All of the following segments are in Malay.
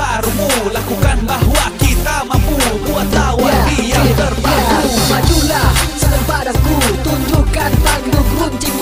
sabarmu Lakukanlah wah kita mampu. Buat tawar yeah, dia ya, terbaru yeah. Majulah selepas aku. Tunjukkan tangguh runcing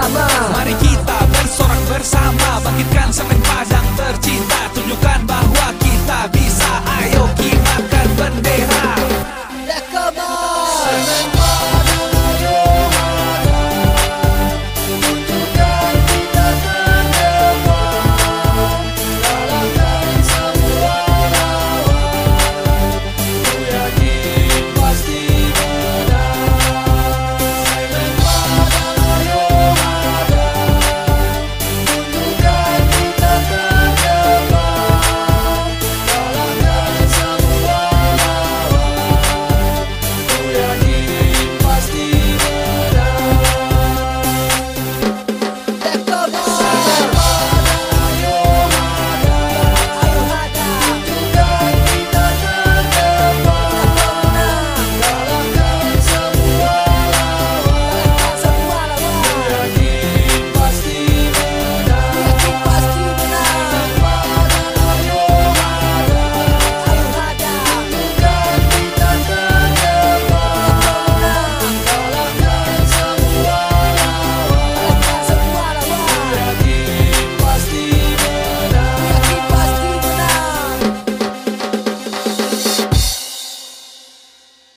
summer.